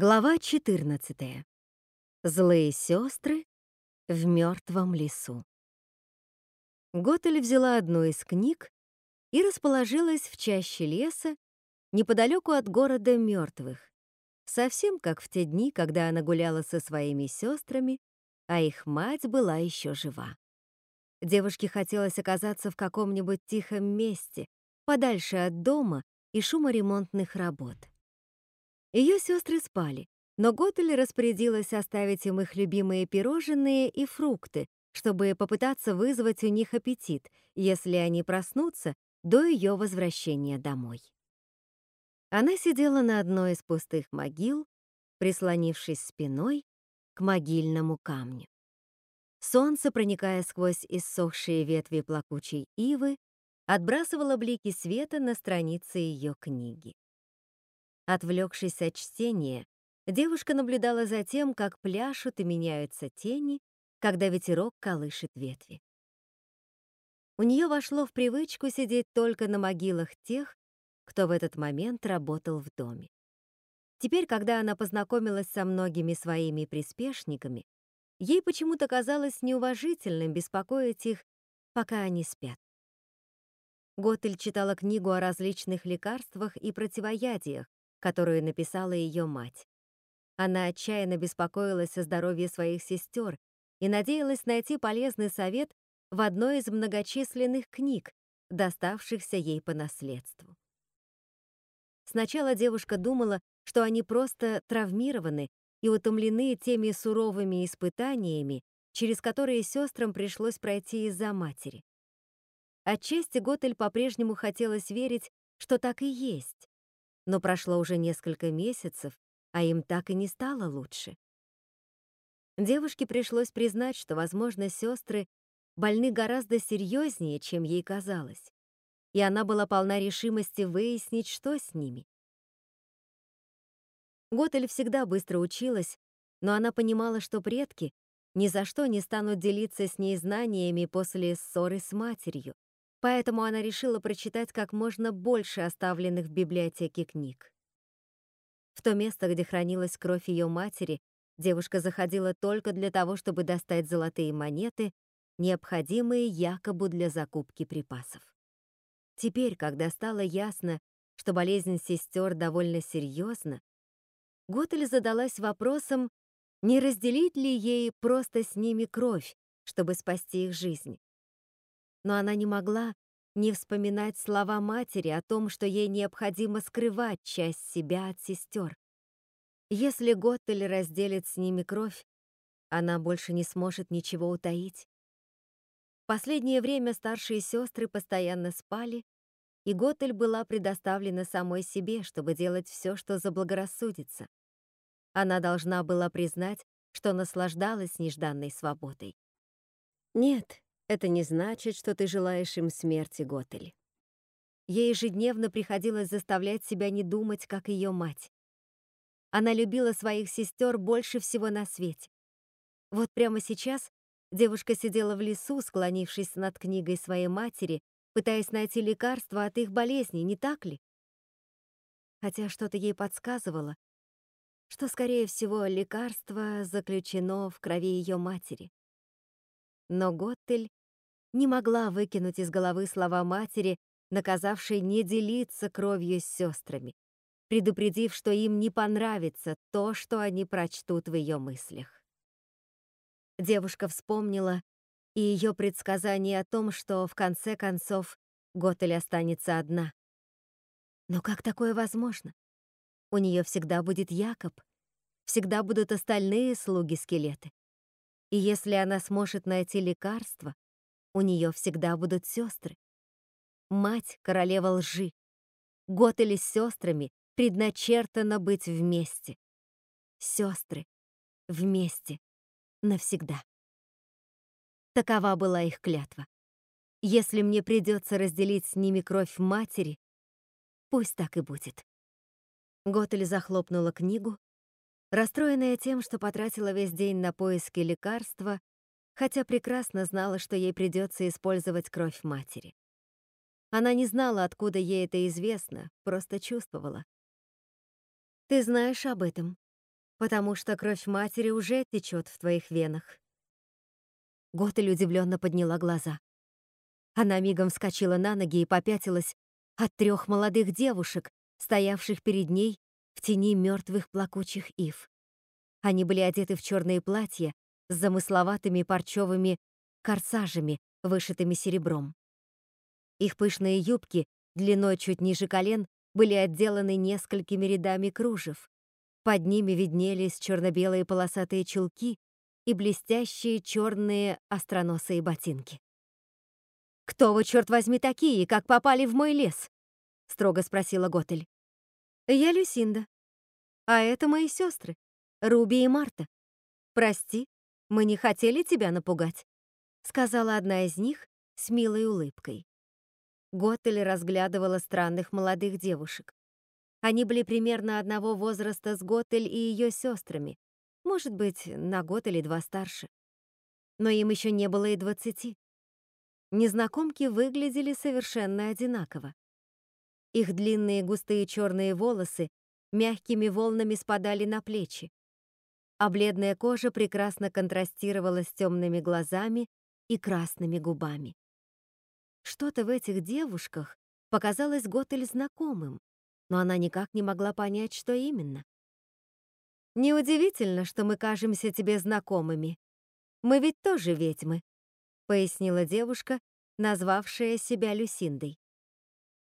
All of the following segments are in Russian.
Глава 14. Злые сестры в мертвом лесу. Готель взяла одну из книг и расположилась в чаще леса неподалеку от города мертвых, совсем как в те дни, когда она гуляла со своими сестрами, а их мать была еще жива. Девушке хотелось оказаться в каком-нибудь тихом месте, подальше от дома и шума ремонтных работ. Ее сестры спали, но Готель распорядилась оставить им их любимые пирожные и фрукты, чтобы попытаться вызвать у них аппетит, если они проснутся до ее возвращения домой. Она сидела на одной из пустых могил, прислонившись спиной к могильному камню. Солнце, проникая сквозь иссохшие ветви плакучей ивы, отбрасывало блики света на страницы ее книги. Отвлекшись от чтения, девушка наблюдала за тем, как пляшут и меняются тени, когда ветерок колышет ветви. У нее вошло в привычку сидеть только на могилах тех, кто в этот момент работал в доме. Теперь, когда она познакомилась со многими своими приспешниками, ей почему-то казалось неуважительным беспокоить их, пока они спят. Готель читала книгу о различных лекарствах и противоядиях, которую написала ее мать. Она отчаянно беспокоилась о здоровье своих сестер и надеялась найти полезный совет в одной из многочисленных книг, доставшихся ей по наследству. Сначала девушка думала, что они просто травмированы и утомлены теми суровыми испытаниями, через которые сестрам пришлось пройти из-за матери. Отчасти Готель по-прежнему хотелось верить, что так и есть, но прошло уже несколько месяцев, а им так и не стало лучше. Девушке пришлось признать, что, возможно, сестры больны гораздо серьезнее, чем ей казалось, и она была полна решимости выяснить, что с ними. Готель всегда быстро училась, но она понимала, что предки ни за что не станут делиться с ней знаниями после ссоры с матерью, поэтому она решила прочитать как можно больше оставленных в библиотеке книг. В то место, где хранилась кровь ее матери, девушка заходила только для того, чтобы достать золотые монеты, необходимые якобы для закупки припасов. Теперь, когда стало ясно, что болезнь сестер довольно серьезна, Готель задалась вопросом, не разделить ли ей просто с ними кровь, чтобы спасти их жизнь но она не могла не вспоминать слова матери о том, что ей необходимо скрывать часть себя от сестер. Если Готтель разделит с ними кровь, она больше не сможет ничего утаить. Последнее время старшие сестры постоянно спали, и Готель была предоставлена самой себе, чтобы делать все, что заблагорассудится. Она должна была признать, что наслаждалась нежданной свободой. Нет, это не значит, что ты желаешь им смерти, Готель. Ей ежедневно приходилось заставлять себя не думать, как ее мать. Она любила своих сестер больше всего на свете. Вот прямо сейчас девушка сидела в лесу, склонившись над книгой своей матери, пытаясь найти лекарство от их болезней, не так ли? Хотя что-то ей подсказывало, что, скорее всего, лекарство заключено в крови ее матери. Но Готтель не могла выкинуть из головы слова матери, наказавшей не делиться кровью с сестрами, предупредив, что им не понравится то, что они прочтут в ее мыслях. Девушка вспомнила и ее предсказание о том, что в конце концов Готель останется одна. Но как такое возможно? У нее всегда будет Якоб, всегда будут остальные слуги-скелеты. И если она сможет найти лекарство, у нее всегда будут сестры. Мать — королева лжи. Готели с сестрами предначертано быть вместе. Сестры вместе навсегда. Такова была их клятва. Если мне придется разделить с ними кровь матери, пусть так и будет. Готель захлопнула книгу, расстроенная тем, что потратила весь день на поиски лекарства хотя прекрасно знала, что ей придется использовать кровь матери. Она не знала, откуда ей это известно, просто чувствовала. «Ты знаешь об этом?» потому что кровь матери уже течет в твоих венах. Готель удивленно подняла глаза. Она мигом вскочила на ноги и попятилась от трех молодых девушек, стоявших перед ней в тени мертвых плакучих ив. Они были одеты в черные платья с замысловатыми парчевыми корсажами, вышитыми серебром. Их пышные юбки, длиной чуть ниже колен, были отделаны несколькими рядами кружев. Под ними виднелись черно-белые полосатые чулки и блестящие черные остроносые ботинки. «Кто вы, черт возьми, такие, как попали в мой лес?» — строго спросила Готель. «Я Люсинда. А это мои сестры, Руби и Марта. Прости, мы не хотели тебя напугать», — сказала одна из них с милой улыбкой. Готель разглядывала странных молодых девушек. Они были примерно одного возраста с Готель и ее сестрами, может быть, на год или два старше. Но им еще не было и двадцати. Незнакомки выглядели совершенно одинаково. Их длинные густые черные волосы мягкими волнами спадали на плечи, а бледная кожа прекрасно контрастировала с темными глазами и красными губами. Что-то в этих девушках показалось Готель знакомым, но она никак не могла понять, что именно. «Неудивительно, что мы кажемся тебе знакомыми. Мы ведь тоже ведьмы», — пояснила девушка, назвавшая себя Люсиндой.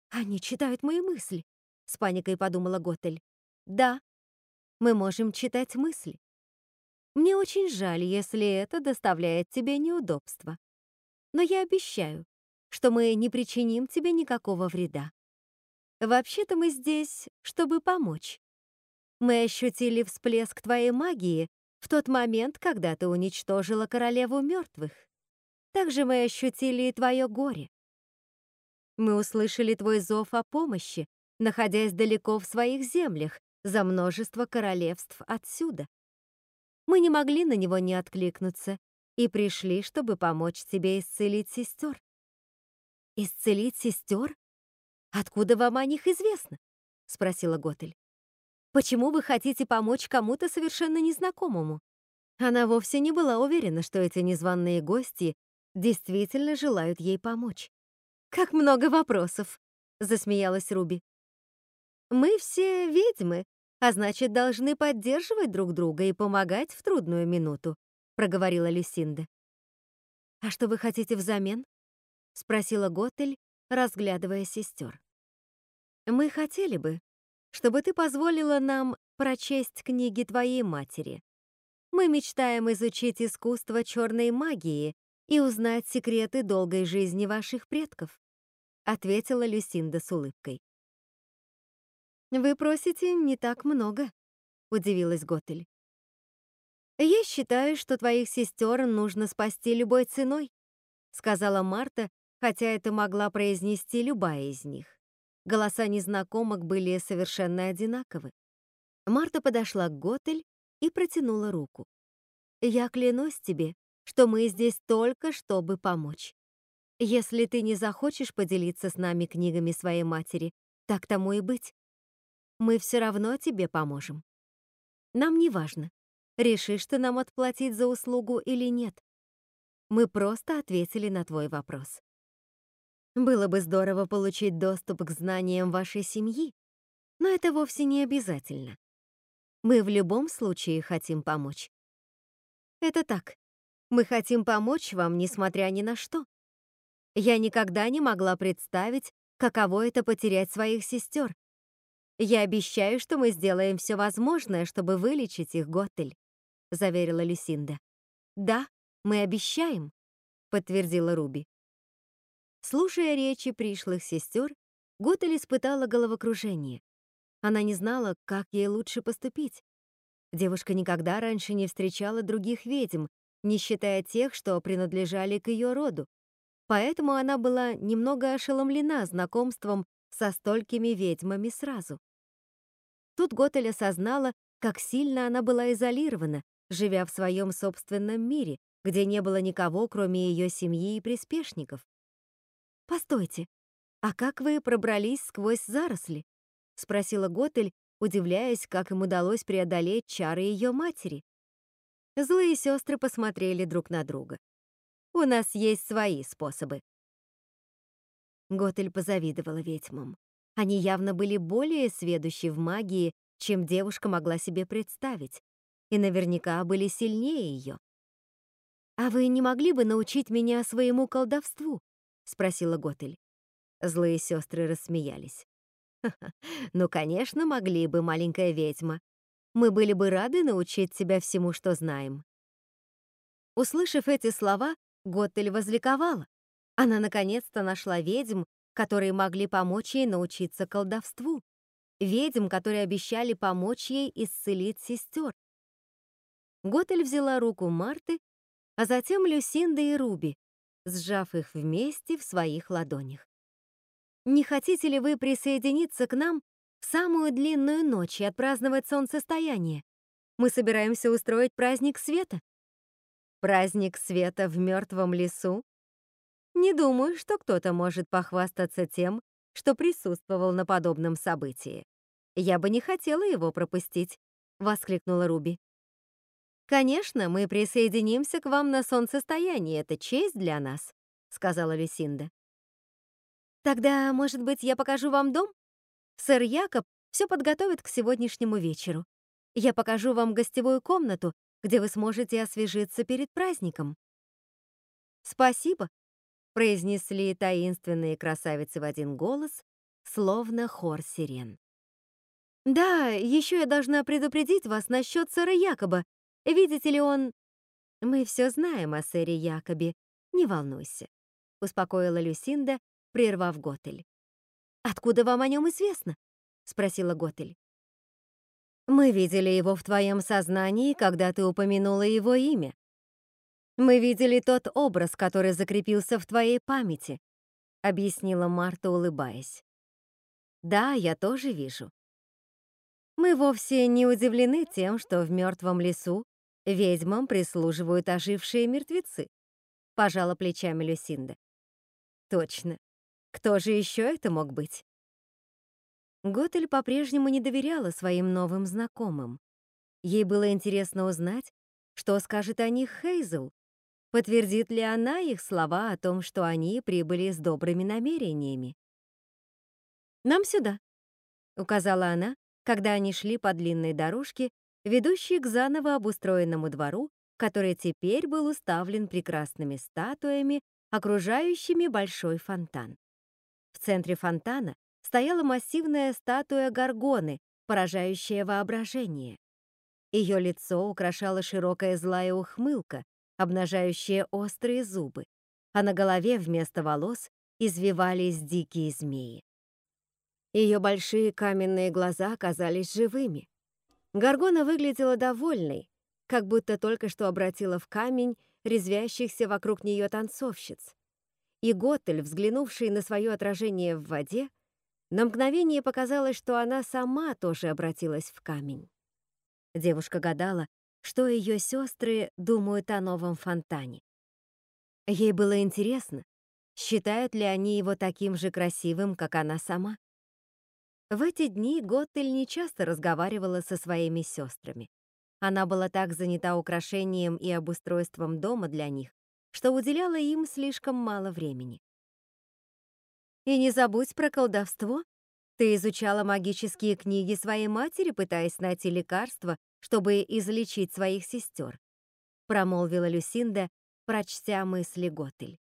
«Они читают мои мысли», — с паникой подумала Готель. «Да, мы можем читать мысли. Мне очень жаль, если это доставляет тебе неудобства. Но я обещаю, что мы не причиним тебе никакого вреда. Вообще-то мы здесь, чтобы помочь. Мы ощутили всплеск твоей магии в тот момент, когда ты уничтожила королеву мертвых. Также мы ощутили и твое горе. Мы услышали твой зов о помощи, находясь далеко в своих землях, за множество королевств отсюда. Мы не могли на него не откликнуться и пришли, чтобы помочь тебе исцелить сестер. Исцелить сестер? Откуда вам о них известно? Спросила Готель. Почему вы хотите помочь кому-то совершенно незнакомому? Она вовсе не была уверена, что эти незваные гости действительно желают ей помочь. «Как много вопросов!» — засмеялась Руби. «Мы все ведьмы, а значит, должны поддерживать друг друга и помогать в трудную минуту», — проговорила Люсинда. «А что вы хотите взамен?» — спросила Готель, разглядывая сестер. «Мы хотели бы, чтобы ты позволила нам прочесть книги твоей матери. Мы мечтаем изучить искусство черной магии и узнать секреты долгой жизни ваших предков», ответила Люсинда с улыбкой. «Вы просите не так много», — удивилась Готель. «Я считаю, что твоих сестер нужно спасти любой ценой», — сказала Марта, хотя это могла произнести любая из них. Голоса незнакомок были совершенно одинаковы. Марта подошла к Готель и протянула руку. «Я клянусь тебе, что мы здесь только, чтобы помочь. Если ты не захочешь поделиться с нами книгами своей матери, так тому и быть мы все равно тебе поможем. Нам не важно, решишь ты нам отплатить за услугу или нет. Мы просто ответили на твой вопрос. Было бы здорово получить доступ к знаниям вашей семьи, но это вовсе не обязательно. Мы в любом случае хотим помочь. Это так. Мы хотим помочь вам, несмотря ни на что. Я никогда не могла представить, каково это потерять своих сестер, «Я обещаю, что мы сделаем все возможное, чтобы вылечить их, Готель», — заверила Люсинда. «Да, мы обещаем», — подтвердила Руби. Слушая речи пришлых сестер, Готель испытала головокружение. Она не знала, как ей лучше поступить. Девушка никогда раньше не встречала других ведьм, не считая тех, что принадлежали к ее роду. Поэтому она была немного ошеломлена знакомством со столькими ведьмами сразу. Тут Готель осознала, как сильно она была изолирована, живя в своем собственном мире, где не было никого, кроме ее семьи и приспешников. «Постойте, а как вы пробрались сквозь заросли?» — спросила Готель, удивляясь, как им удалось преодолеть чары ее матери. Злые сестры посмотрели друг на друга. «У нас есть свои способы». Готель позавидовала ведьмам. Они явно были более сведущи в магии, чем девушка могла себе представить, и наверняка были сильнее ее. «А вы не могли бы научить меня своему колдовству?» — спросила Готель. Злые сестры рассмеялись. «Ну, конечно, могли бы, маленькая ведьма. Мы были бы рады научить тебя всему, что знаем». Услышав эти слова, Готель возликовала. Она наконец-то нашла ведьм, которые могли помочь ей научиться колдовству. Ведьм, которые обещали помочь ей исцелить сестер. Готель взяла руку Марты а затем Люсинда и Руби, сжав их вместе в своих ладонях. «Не хотите ли вы присоединиться к нам в самую длинную ночь и отпраздновать солнцестояние? Мы собираемся устроить праздник света». «Праздник света в мертвом лесу?» Не думаю, что кто-то может похвастаться тем, что присутствовал на подобном событии. Я бы не хотела его пропустить, воскликнула Руби. «Конечно, мы присоединимся к вам на солнцестоянии, это честь для нас», — сказала Люсинда. «Тогда, может быть, я покажу вам дом? Сэр Якоб все подготовит к сегодняшнему вечеру. Я покажу вам гостевую комнату, где вы сможете освежиться перед праздником». «Спасибо», — произнесли таинственные красавицы в один голос, словно хор сирен. «Да, еще я должна предупредить вас насчет сэра Якоба Видите ли, он... Мы все знаем о сэре Якобе, не волнуйся, успокоила Люсинда, прервав Готель. Откуда вам о нем известно? спросила Готель. Мы видели его в твоем сознании, когда ты упомянула его имя. Мы видели тот образ, который закрепился в твоей памяти, объяснила Марта, улыбаясь. Да, я тоже вижу. Мы вовсе не удивлены тем, что в мертвом лесу Ведьмам прислуживают ожившие мертвецы. Пожала плечами Люсинда. Точно. Кто же еще это мог быть? Готель по-прежнему не доверяла своим новым знакомым. Ей было интересно узнать, что скажет о них Хейзел. Подтвердит ли она их слова о том, что они прибыли с добрыми намерениями? «Нам сюда», — указала она, когда они шли по длинной дорожке, ведущий к заново обустроенному двору, который теперь был уставлен прекрасными статуями, окружающими большой фонтан. В центре фонтана стояла массивная статуя Гаргоны, поражающая воображение. Ее лицо украшала широкая злая ухмылка, обнажающая острые зубы, а на голове вместо волос извивались дикие змеи. Ее большие каменные глаза казались живыми. Гаргона выглядела довольной, как будто только что обратила в камень резвящихся вокруг нее танцовщиц. И Готель, взглянувший на свое отражение в воде, на мгновение показалось, что она сама тоже обратилась в камень. Девушка гадала, что ее сестры думают о новом фонтане. Ей было интересно, считают ли они его таким же красивым, как она сама. В эти дни Готтель не часто разговаривала со своими сестрами. Она была так занята украшением и обустройством дома для них, что уделяла им слишком мало времени. «И не забудь про колдовство. Ты изучала магические книги своей матери, пытаясь найти лекарства, чтобы излечить своих сестер», промолвила Люсинда, прочтя мысли Готель.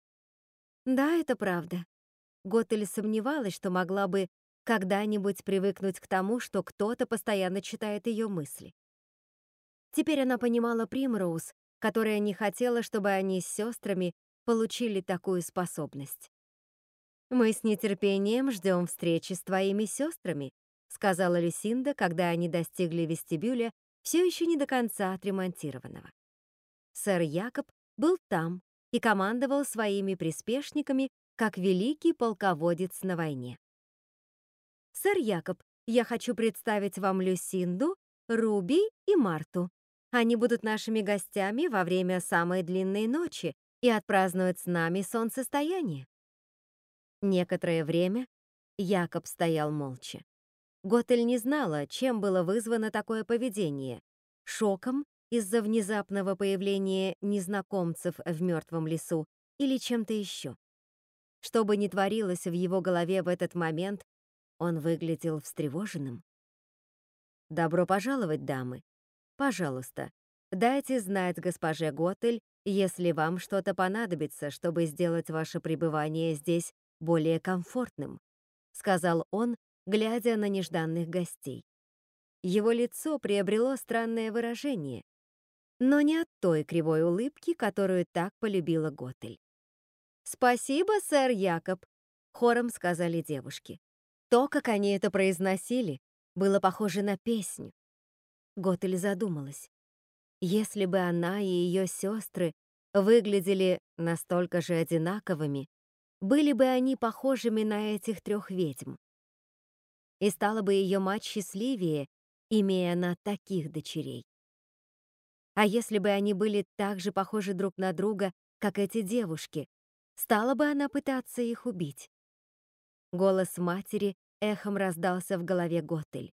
«Да, это правда». Готель сомневалась, что могла бы когда-нибудь привыкнуть к тому, что кто-то постоянно читает ее мысли. Теперь она понимала Примроуз, которая не хотела, чтобы они с сестрами получили такую способность. «Мы с нетерпением ждем встречи с твоими сестрами», сказала Люсинда, когда они достигли вестибюля, все еще не до конца отремонтированного. Сэр Якоб был там и командовал своими приспешниками, как великий полководец на войне. «Сэр Якоб, я хочу представить вам Люсинду, Руби и Марту. Они будут нашими гостями во время самой длинной ночи и отпразднуют с нами солнцестояние». Некоторое время Якоб стоял молча. Готель не знала, чем было вызвано такое поведение — шоком из-за внезапного появления незнакомцев в мертвом лесу или чем-то еще. Что бы ни творилось в его голове в этот момент, он выглядел встревоженным. «Добро пожаловать, дамы. Пожалуйста, дайте знать госпоже Готель, если вам что-то понадобится, чтобы сделать ваше пребывание здесь более комфортным», сказал он, глядя на нежданных гостей. Его лицо приобрело странное выражение, но не от той кривой улыбки, которую так полюбила Готель. «Спасибо, сэр Якоб», — хором сказали девушки. То, как они это произносили, было похоже на песню. Готель задумалась. Если бы она и ее сестры выглядели настолько же одинаковыми, были бы они похожими на этих трех ведьм. И стала бы ее мать счастливее, имея она таких дочерей. А если бы они были так же похожи друг на друга, как эти девушки, стала бы она пытаться их убить. Голос матери эхом раздался в голове Готель.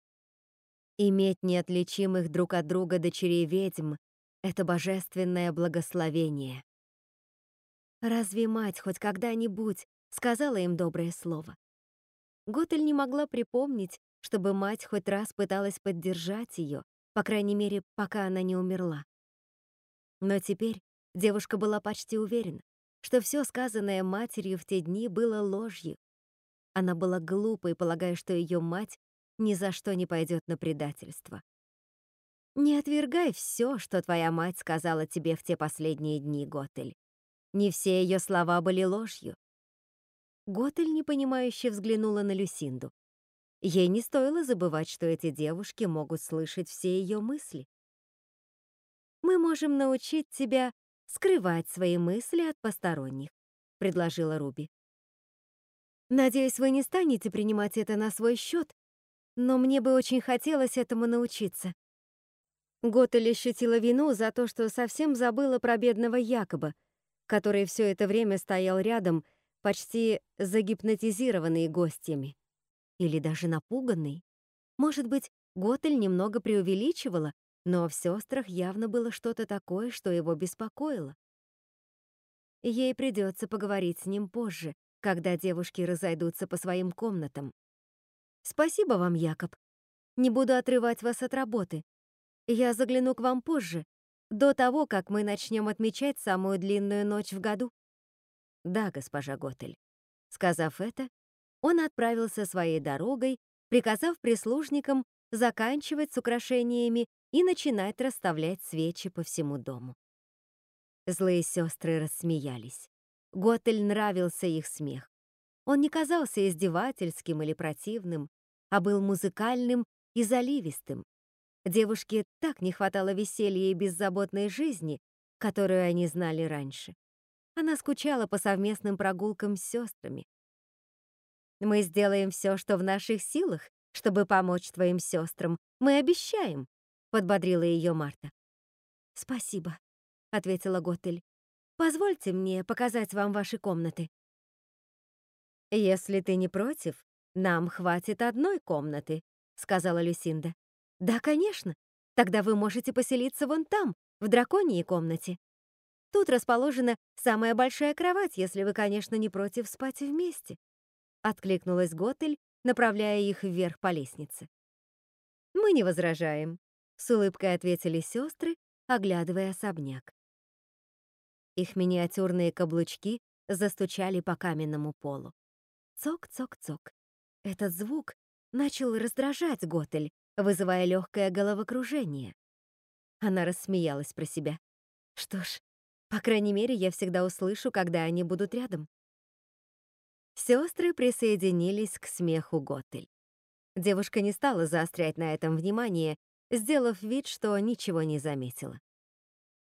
Иметь неотличимых друг от друга дочерей ведьм — это божественное благословение. Разве мать хоть когда-нибудь сказала им доброе слово? Готель не могла припомнить, чтобы мать хоть раз пыталась поддержать ее, по крайней мере, пока она не умерла. Но теперь девушка была почти уверена, что все сказанное матерью в те дни было ложью. Она была глупой, полагая, что ее мать ни за что не пойдет на предательство. Не отвергай все, что твоя мать сказала тебе в те последние дни, Готель. Не все ее слова были ложью. Готель непонимающе взглянула на Люсинду. Ей не стоило забывать, что эти девушки могут слышать все ее мысли. «Мы можем научить тебя скрывать свои мысли от посторонних», — предложила Руби. «Надеюсь, вы не станете принимать это на свой счет, но мне бы очень хотелось этому научиться». Готель ощутила вину за то, что совсем забыла про бедного Якоба, который все это время стоял рядом, почти загипнотизированный гостями. Или даже напуганный. Может быть, Готель немного преувеличивала, но в сестрах явно было что-то такое, что его беспокоило. Ей придется поговорить с ним позже, когда девушки разойдутся по своим комнатам. «Спасибо вам, Якоб. Не буду отрывать вас от работы. Я загляну к вам позже, до того, как мы начнем отмечать самую длинную ночь в году». «Да, госпожа Готель». Сказав это, он отправился своей дорогой, приказав прислужникам заканчивать с украшениями и начинать расставлять свечи по всему дому. Злые сестры рассмеялись. Готель нравился их смех. Он не казался издевательским или противным, а был музыкальным и заливистым, Девушке так не хватало веселья и беззаботной жизни, которую они знали раньше. Она скучала по совместным прогулкам с сестрами. «Мы сделаем все, что в наших силах, чтобы помочь твоим сестрам. Мы обещаем», — подбодрила ее Марта. «Спасибо», — ответила Готель. «Позвольте мне показать вам ваши комнаты». «Если ты не против, нам хватит одной комнаты», — сказала Люсинда. «Да, конечно. Тогда вы можете поселиться вон там, в драконьей комнате. Тут расположена самая большая кровать, если вы, конечно, не против спать вместе». Откликнулась Готель, направляя их вверх по лестнице. «Мы не возражаем», — с улыбкой ответили сестры, оглядывая особняк. Их миниатюрные каблучки застучали по каменному полу. Цок-цок-цок. Этот звук начал раздражать Готель, вызывая легкое головокружение. Она рассмеялась про себя. Что ж, по крайней мере, я всегда услышу, когда они будут рядом. Сестры присоединились к смеху Готель. Девушка не стала заострять на этом внимание, сделав вид, что ничего не заметила.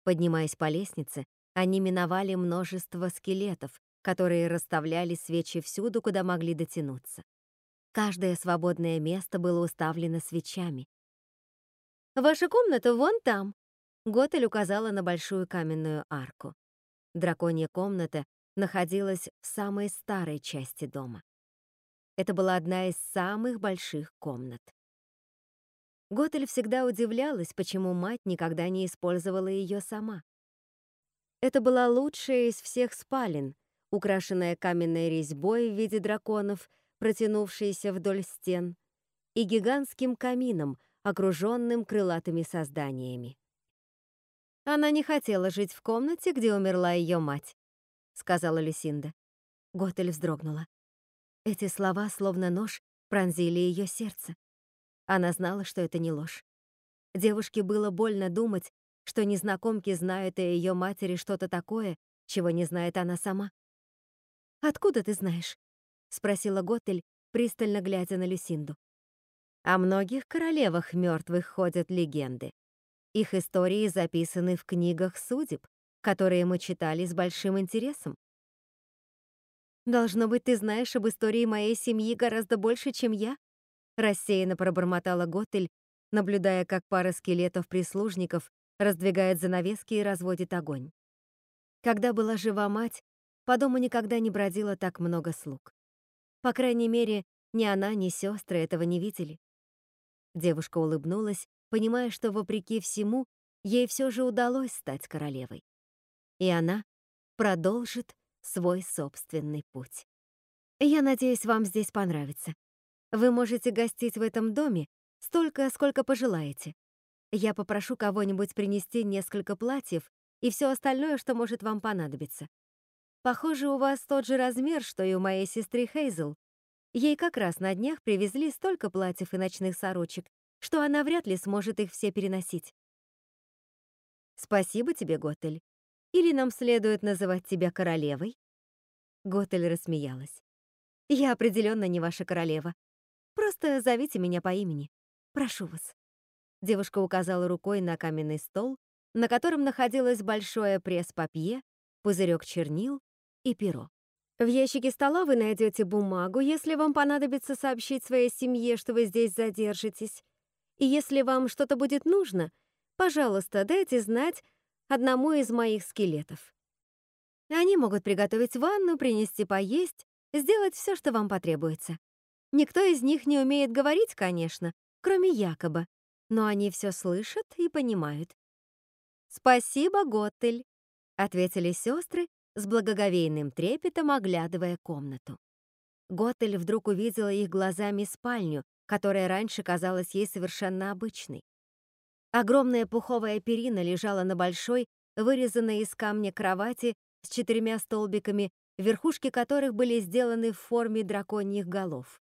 Поднимаясь по лестнице, они миновали множество скелетов, которые расставляли свечи всюду, куда могли дотянуться. Каждое свободное место было уставлено свечами. «Ваша комната вон там!» Готель указала на большую каменную арку. Драконья комната находилась в самой старой части дома. Это была одна из самых больших комнат. Готель всегда удивлялась, почему мать никогда не использовала ее сама. Это была лучшая из всех спален, украшенная каменной резьбой в виде драконов, протянувшейся вдоль стен, и гигантским камином, окруженным крылатыми созданиями. Она не хотела жить в комнате, где умерла ее мать, сказала Люсинда. Готель вздрогнула. Эти слова, словно нож, пронзили ее сердце. Она знала, что это не ложь. Девушке было больно думать, что незнакомки знают о ее матери что-то такое, чего не знает она сама. «Откуда ты знаешь?» — спросила Готель, пристально глядя на Люсинду. О многих королевах мертвых ходят легенды. Их истории записаны в книгах судеб, которые мы читали с большим интересом. «Должно быть, ты знаешь об истории моей семьи гораздо больше, чем я?» Рассеянно пробормотала Готель, наблюдая, как пара скелетов-прислужников раздвигает занавески и разводит огонь. Когда была жива мать, по дому никогда не бродило так много слуг. По крайней мере, ни она, ни сестры этого не видели. Девушка улыбнулась, понимая, что, вопреки всему, ей все же удалось стать королевой. И она продолжит свой собственный путь. Я надеюсь, вам здесь понравится. Вы можете гостить в этом доме столько, сколько пожелаете. Я попрошу кого-нибудь принести несколько платьев и все остальное, что может вам понадобиться. Похоже, у вас тот же размер, что и у моей сестры Хейзел, Ей как раз на днях привезли столько платьев и ночных сорочек, что она вряд ли сможет их все переносить. Спасибо тебе, Готель. Или нам следует называть тебя королевой? Готель рассмеялась. Я определенно не ваша королева. Просто зовите меня по имени. Прошу вас. Девушка указала рукой на каменный стол, на котором находилось большое пресс-папье, пузырек чернил и перо. В ящике стола вы найдете бумагу, если вам понадобится сообщить своей семье, что вы здесь задержитесь. И если вам что-то будет нужно, пожалуйста, дайте знать одному из моих скелетов. Они могут приготовить ванну, принести поесть, сделать все, что вам потребуется. Никто из них не умеет говорить, конечно, кроме Якоба, но они все слышат и понимают. «Спасибо, Готтель», — ответили сестры с благоговейным трепетом оглядывая комнату. Готель вдруг увидела их глазами спальню, которая раньше казалась ей совершенно обычной. Огромная пуховая перина лежала на большой, вырезанной из камня кровати с четырьмя столбиками, верхушки которых были сделаны в форме драконьих голов.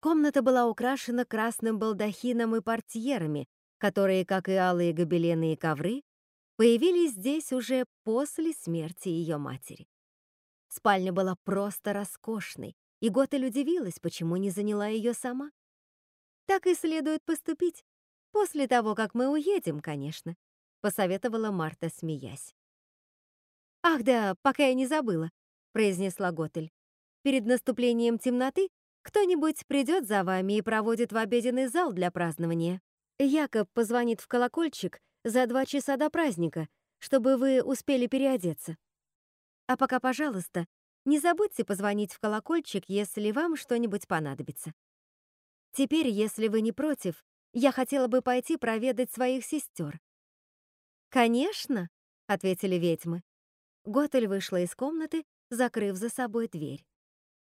Комната была украшена красным балдахином и портьерами, которые, как и алые гобелены и ковры, появились здесь уже после смерти ее матери. Спальня была просто роскошной, и Готель удивилась, почему не заняла ее сама. «Так и следует поступить. После того, как мы уедем, конечно», — посоветовала Марта, смеясь. «Ах да, пока я не забыла», — произнесла Готель. «Перед наступлением темноты кто-нибудь придет за вами и проводит в обеденный зал для празднования. Якоб позвонит в колокольчик за два часа до праздника, чтобы вы успели переодеться. А пока, пожалуйста, не забудьте позвонить в колокольчик, если вам что-нибудь понадобится. Теперь, если вы не против, я хотела бы пойти проведать своих сестер. «Конечно», — ответили ведьмы. Готель вышла из комнаты, закрыв за собой дверь.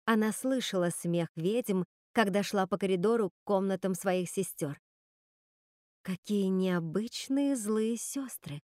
Она слышала смех ведьм, когда шла по коридору к комнатам своих сестер. Какие необычные злые сестры,